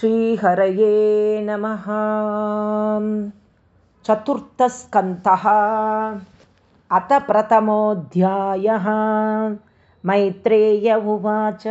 श्रीहरये नमः। चतुर्थस्कन्धः। अथ प्रथमोऽध्यायः। मैत्रेय उवाच।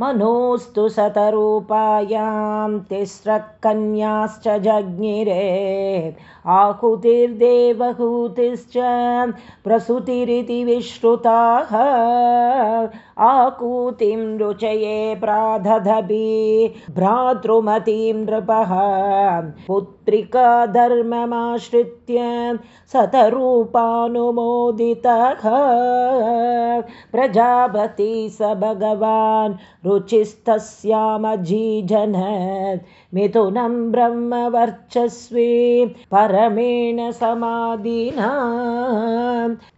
मनोस्तु शतरूपायां तिस्रः कन्याश्च जज्ञिरे। आहुतिर्देवहूतिश्च प्रसूतिरिति विश्रुताः आकूतिं रुचये प्राधदभि भ्रातृमतीं नृपः। पुत्रिका धर्ममाश्रित्य शतरूपानुमोदितः प्रजापति स भगवान् रुचिस्तस्यामजीजनत् मिथुनं ब्रह्मवर्चस्वी परमेण समाधिना।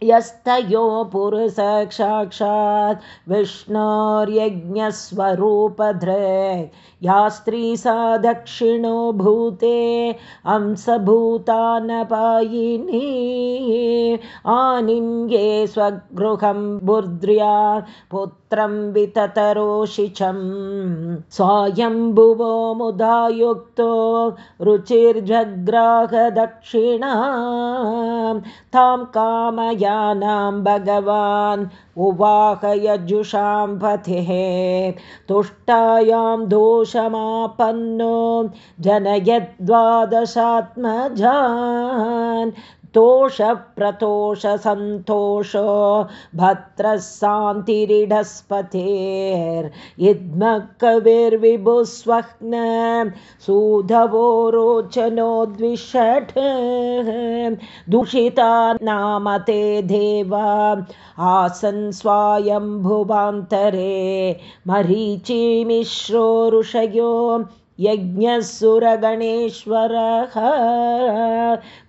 यस्तयो पुरुषसाक्षात् विष्णोर्यज्ञस्वरूपधृ। या स्त्री सा दक्षिणो भूते अंसभूतानपायिनी आनिन्ये स्वगृहं बुद्र्या पुत्रं विततरोषिचं स्वायम्भुवो मुदा युक्तो रुचिर्जग्राहदक्षिणा तां कामयानां भगवान् उवाहयजुषां पथिः। तुष्टायां दोषमापन्नो जनयद्वादशात्मजान् तोषप्रतोषसन्तोषो भद्रः शान्तिरिडस्पतेर्यद्म कविर्विभुस्वह्न सुधवो रोचनो द्विषट् दूषिता नाम ते देवा आसन् स्वायम्भुवान्तरे मरीचिमिश्रो ऋषयो यज्ञसुरगणेश्वरः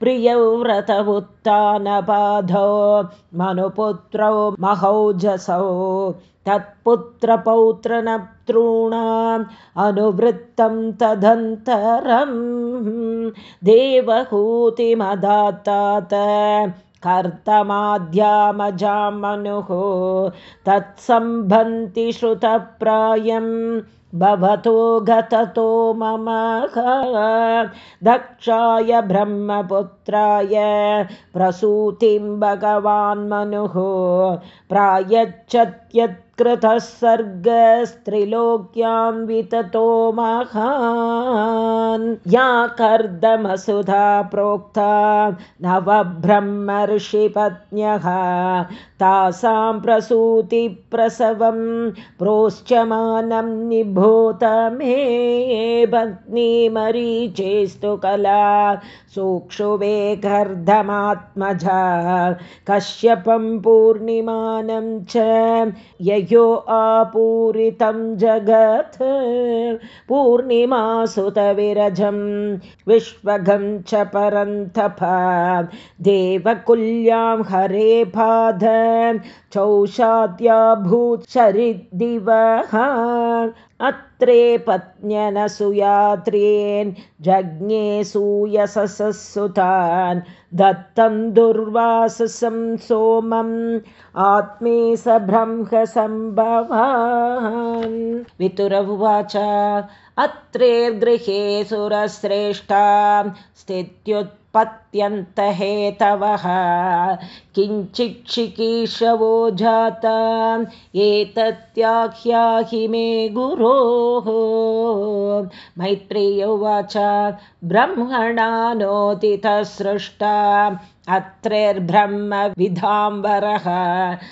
प्रियव्रतवुत्थानपाधौ मनुपुत्रौ महौजसौ तत्पुत्रपौत्रनप्तॄणाम् अनुवृत्तं तदन्तरं देवहूतिमदात्तात कर्तमाद्यामजामनुः तत्सम्भन्ति श्रुतप्रायम् भवतो गततो मम दक्षाय ब्रह्मपुत्राय प्रसूतिं भगवान् मनुः। प्रायच्छत्यत् कृतः सर्गस्त्रिलोक्यां विततो महान्। या कर्दमसुधा प्रोक्ता नवब्रह्मर्षिपत्न्यः तासां प्रसूतिप्रसवं प्रोश्चमानं निभूत मे पत्नीमरीचेस्तु कला। सूक्षुवे कर्धमात्मजा कश्यपं पूर्णिमानं च यो आपूरितं जगत् पूर्णिमासुतविरजं विश्वगं च परन्तप। देवकुल्यां हरे पाद चौषाद्याभूत्सरिद्दिवः अत्रे पत्न्यनसुयात्र्येन् जज्ञे सूयससुतान् दत्तं दुर्वाससं सोमम् आत्मे स ब्रह्मसम्भवान्। वितुरवाच अत्रेर्गृहे सुरश्रेष्ठा स्थित्युत् पत्यन्तहेतवः। किञ्चिक्षिकीशवो जाता एतत्याख्याहि मे गुरोः। मैत्रेय उवाच ब्रह्मणा नोदितसृष्टा अत्रैर्ब्रह्मविधाम्बरः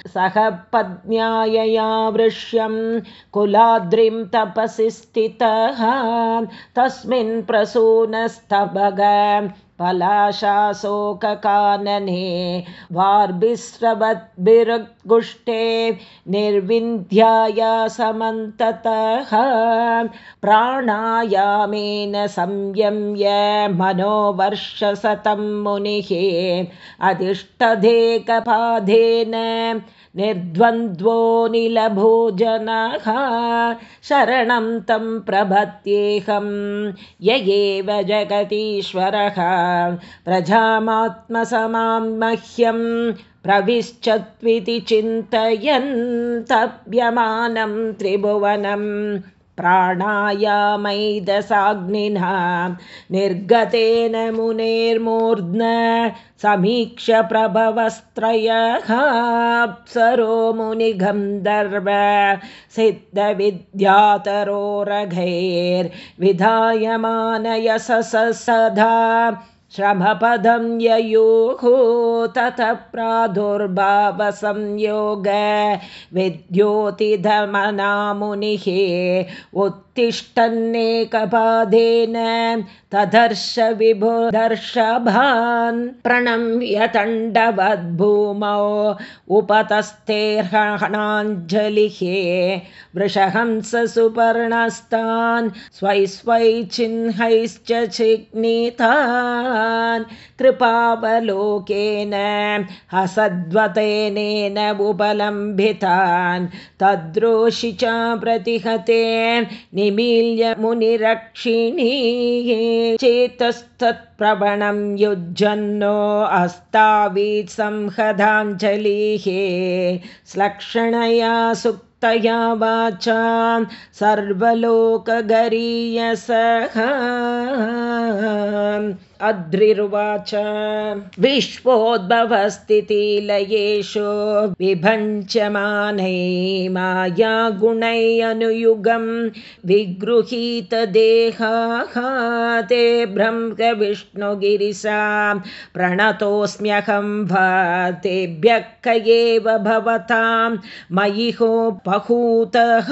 सह पद्न्यायया वृष्यं कुलाद्रिं तपसि स्थितः। तस्मिन् प्रसूनस्तभग पलाशाशोककानने वार्भिस्रवद्भिरुद्गुष्टे निर्विन्ध्याय समन्ततः प्राणायामेन संयम्य मनोवर्षशतं मुनिः अधिष्ठदेकपादेन निर्द्वन्द्वोऽनिलभोजनः शरणं तं प्रभत्येऽहं य एव जगतीश्वरः प्रजामात्मसमां मह्यं प्रविश्चत्विति चिन्तयन् तप्यमानं त्रिभुवनं प्राणायामैदसाग्निना निर्गतेन मुनेर्मूर्ध्न समीक्ष प्रभवस्त्रयःप्सरो मुनिगन्धर्व सिद्धविद्यातरोरघैर्विधायमानयस सदा श्रमपदं ययुः ततः प्रादुर्भावसंयोग विद्योतिधमनामुनिः उत्तिष्ठन्नेकपादेन तदर्श विभुदर्शभान् प्रणम्यतण्डवद्भूमौ उपतस्थेर्हणाञ्जलिः वृषहंस सुपर्णस्तान् स्वै स्वै चिह्नैश्च चिह्नितान् कृपावलोकेन हसद्वतेनेन उपलम्बितान् तद्रोषि च प्रतिहते निमील्य मुनिरक्षिणी चेतस्तत्प्रवणं युज्जन्नो अस्तावीत् संहदाञ्जलिः श्लक्षणया सुक्तया वाचा सर्वलोकगरीयसः अद्रिर्वाच। विश्वोद्भवस्थितिलयेषु विभञ्चमानै माया गुणै अनुयुगं विगृहीतदेहाः ते ब्रह्मविष्णुगिरिसा प्रणतोऽस्म्यहं वा तेभ्यः एव भवतां। मयि बहूतः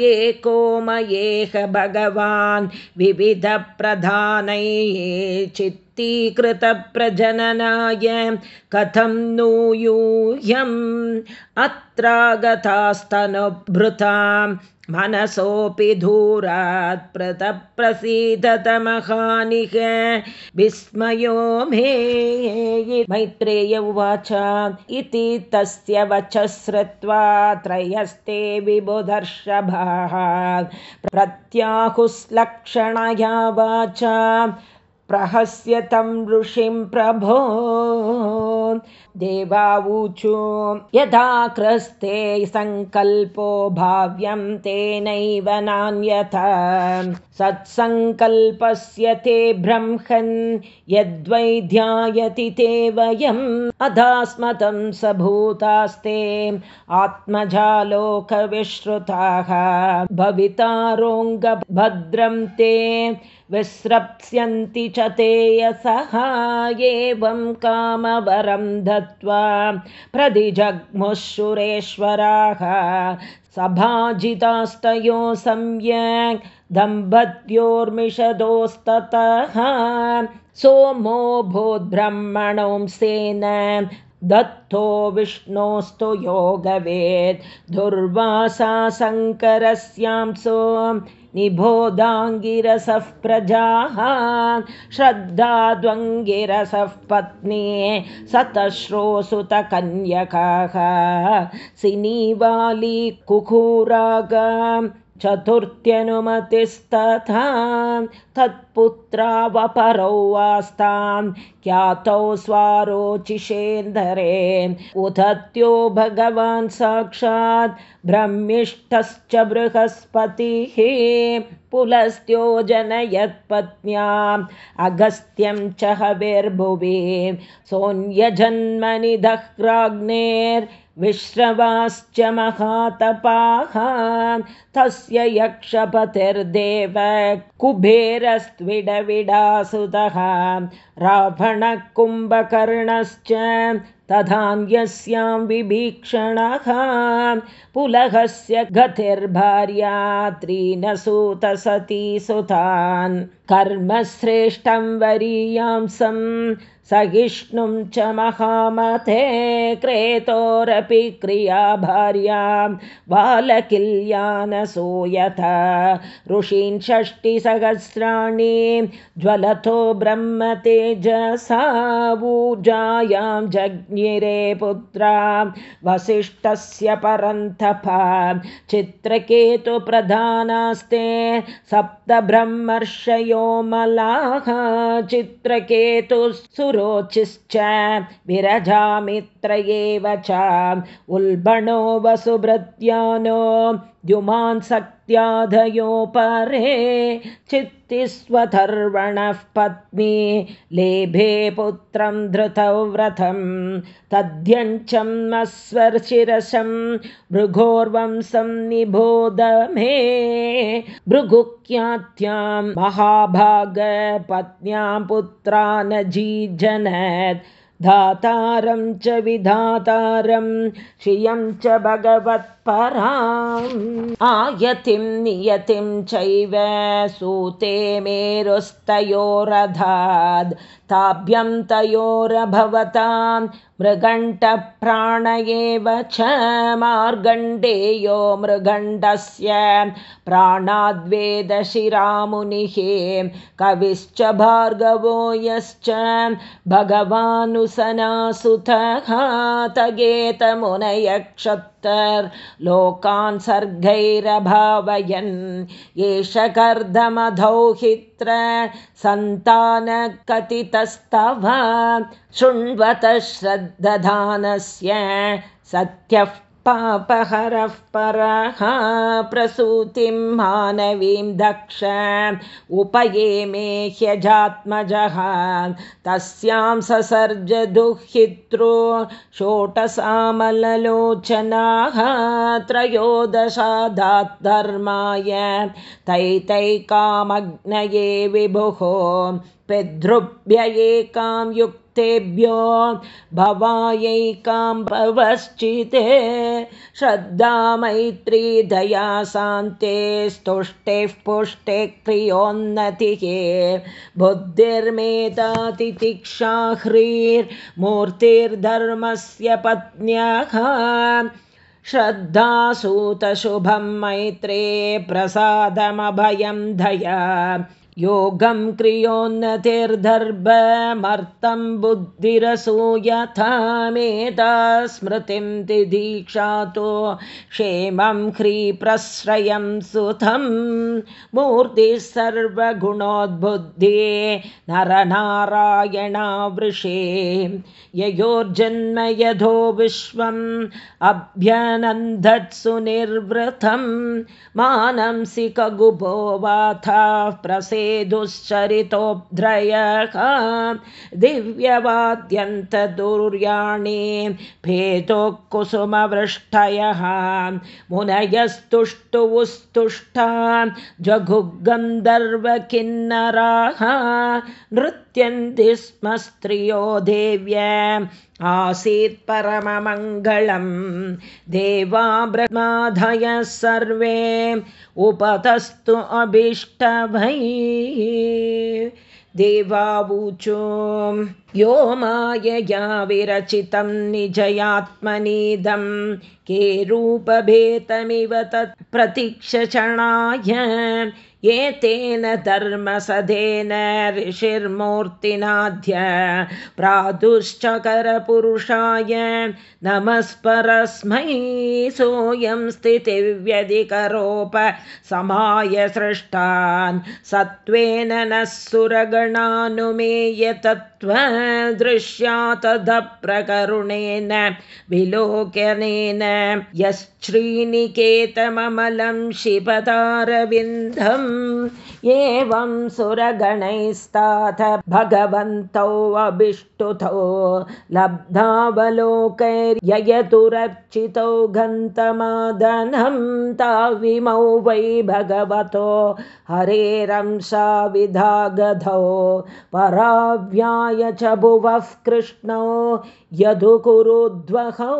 एको मयेह भगवान्। विविधप्रधानैः चित्तीकृतप्रजननाय कथं नु यूह्यम् अत्रागतास्तनुभृतां मनसोऽपि धूरात् प्रतप्रसीदतमहानिः। विस्मयो मे मैत्रेय उवाच। इति तस्य वचः श्रुत्वा त्रयस्ते विबुधर्षभाः। प्रत्याहुस्लक्षणया वाचा प्रहस्य तं ऋषिं प्रभो देवावूचु। यथा क्रस्ते सङ्कल्पो भाव्यं तेनैव नान्यथा। सत्सङ्कल्पस्य ते ब्रह्मन् यद्वैध्यायति ते वयम्। अधास्मतं स भूतास्ते आत्मजालोकविश्रुताः। भवितारोङ्गभद्रं ते विस्रप्स्यन्ति च ते यसः एवं कामवरं दत्त्वा प्रदिजग्मुशुरेश्वराः सभाजितास्तयो सम्यक् दम्पत्योर्मिषदोस्ततः सोमो भूद्ब्रह्मणोंसेन दत्तो विष्णोस्तु योगवेत् दुर्वासा शङ्करस्यांसो निबोधाङ्गिरसः प्रजाः श्रद्धाद्वङ्गिरसः पत्नी सतश्रोसुतकन्यकाः सिनीवाली कुकुराग चतुर्थ्यनुमतिस्तथा तत्पुत्रावपरौ वास्तां ख्यातौ स्वारोचिषेन्दरे उदत्यो भगवान् साक्षात् ब्रह्मिष्ठश्च बृहस्पतिः पुलस्त्यो जनयत्पत्न्याम् अगस्त्यं च हविर्भुवि। सोऽन्यजन्मनि विश्रवाश्च महातपाः तस्य यक्षपतिर्देव कुबेरस्त्विडविडासुतः रावणकुम्भकर्णश्च तथान्यस्यां विभीक्षणः पुलहस्य गतिर्भार्या त्रीनसूतसती सुतान् कर्मश्रेष्ठं वरीयांसं सहिष्णुं च महामते क्रेतोरपि क्रिया बालकिल्यानसूयत ऋषीन् षष्टिसहस्राणि ज्वलतो ब्रह्म तेजसा ऊर्जायां जज्ञिरे पुत्रा वसिष्ठस्य परन्तपा चित्रकेतुप्रधानास्ते सप्तब्रह्मर्षयो मलाः चित्रकेतुः विरजामित्र एव च उल्बणो वसुभृत्यानो द्युमान् सत्याधयो परे चित्तिस्वथर्वणः पत्नी लेभे पुत्रं धृतव्रतं तद्यञ्चं अस्वर्शिरसं भृगोर्वंसं निबोध मे भृगुख्यात्यां महाभागपत्न्यां पुत्रा न जीजनत् धातारं च विधातारं श्रियं च भगवत्पराम् आयतिं नियतिं चैव सूते मेरुस्तयोरधाद्। ताभ्यं तयोरभवतां मृगण्टप्राण एव च मार्गण्डेयो मृगण्डस्य। प्राणाद्वेदशिरामुनिः कविश्च भार्गवो यश्च भगवानुसनासुतः तगेतमुनयक्षत्तर्लोकान् सर्गैरभावयन्। एष कर्दमधौहित्र सन्तानकथितस्तव। शृण्वत श्रद्दधानस्य सत्यः पापहरः परः प्रसूतिं मानवीं दक्ष उपयेमे ह्यजात्मजः। तस्यां ससर्ज दुःखितृ षोटसामललोचनाः त्रयोदशादात् धर्माय तैतैकामग्नये विभुः। पितृभ्य एकां युक्तेभ्यो भवायैकां भवश्चिते। श्रद्धा मैत्री दया शान्ते स्तुष्टेः पुष्टे क्रियोन्नतिः। बुद्धिर्मेधातितिक्षाह्रीर्मूर्तिर्धर्मस्य पत्न्यः। श्रद्धासूतशुभं मैत्रे प्रसादमभयं दया योगं क्रियोन्नतिर्दर्भमर्तं बुद्धिरसूयथा मेधा स्मृतिं तिदीक्षातो क्षेमं ह्रीप्रश्रयं सुतं मूर्तिः सर्वगुणोद्बुद्धे नरनारायणावृषे ययोर्जन्म यथो विश्वम् अभ्यनन्दत्सु निर्वृतं मानंसि कगुभो वाथाः प्रसे दुश्चरितोऽध्रयः दिव्यवाद्यन्तदुर्याणि भेदो कुसुमवृष्टयः मुनयस्तुष्टुवुस्तुष्टा जघुगन्धर्वकिन्नराः नृत्यन्ति स्म स्त्रियो देव्य आसीत् परममङ्गलं देवा ब्रह्माधयः सर्वे उपतस्तु अभीष्टभै। देवावूचो यो मायया विरचितं निजयात्मनीदं। के रूपभेतमिव तत् प्रतीक्षचणाय एतेन धर्मसदेन ऋषिर्मूर्तिनाद्य प्रादुश्चकरपुरुषाय नमस्परस्मै सोऽयं स्थितिव्यधिकरोप समाय सृष्टान् सत्त्वेन नः सुरगणानुमेय तत्त्वदृश्या तदप्रकरुणेन विलोकनेन यश्रीनिकेतममलं शिपतारविन्दम् एवं सुरगणैस्ताथ अभिष्टुतौ लब्धावलोकैर्ययतुरर्चितौ गन्तमादनं ताविमौ वै भगवतो हरेरंसा विधागधौ पराव्याय च भुवः कृष्णौ यदुकुरुद्वहौ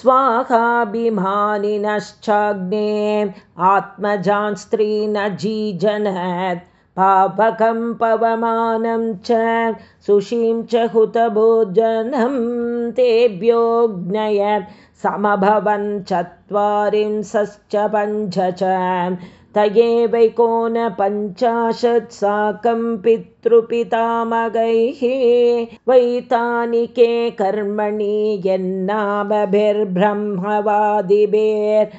स्वाहाभिमानिनश्चाग्ने आत्मजान् स्त्री न जीजनत् पापकं पवमानं च सुषीं च हुतभोजनं तेभ्योऽग्नयत् समभवन् चत्वारिंशश्च पञ्च च तयेवैकोनपञ्चाशत् साकं पितृपितामगैः वैतानिके कर्मणि यन्नामभिर्ब्रह्मवादिभिर्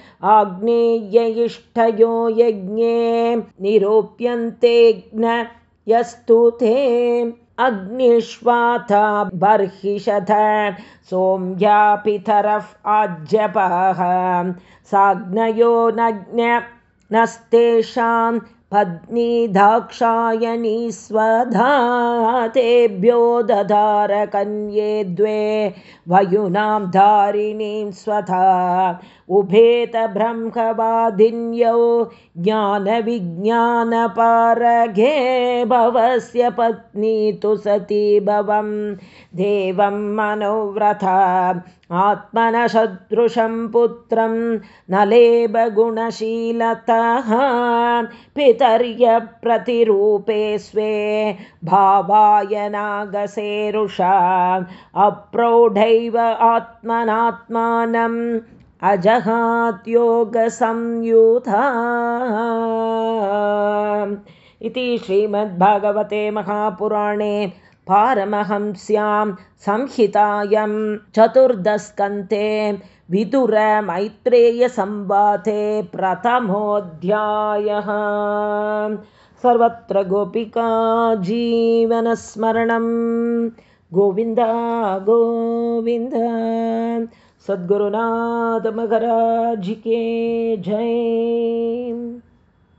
इष्टयो यज्ञे निरूप्यन्ते यस्तु ते। अग्निष्वाथा बर्हिषथ सोम्यापितरः आज्यपः साग्नयो नस्तेषां पत्नी दाक्षायणी स्वधा तेभ्यो दधारकन्ये द्वे वयुनां धारिणीं स्वधा उभेतब्रह्मवादिन्यौ ज्ञानविज्ञानपारघे भवस्य पत्नी तु सती भवं देवं मनोव्रथा आत्मनशदृशं पुत्रं नलेबगुणशीलतः पितर्यप्रतिरूपे स्वे भावाय नागसेरुषा अप्रौढैव आत्मनात्मानम् अजहात्योगसंयुधा इति श्रीमद्भागवते महापुराणे पारमहंस्यां संहितायं चतुर्दस्कन्ते विदुरमैत्रेयसंवादे प्रथमोऽध्यायः। सर्वत्र गोपिका जीवनस्मरणं। गोविन्द गोविन्द सद्गुरुनाथ के जय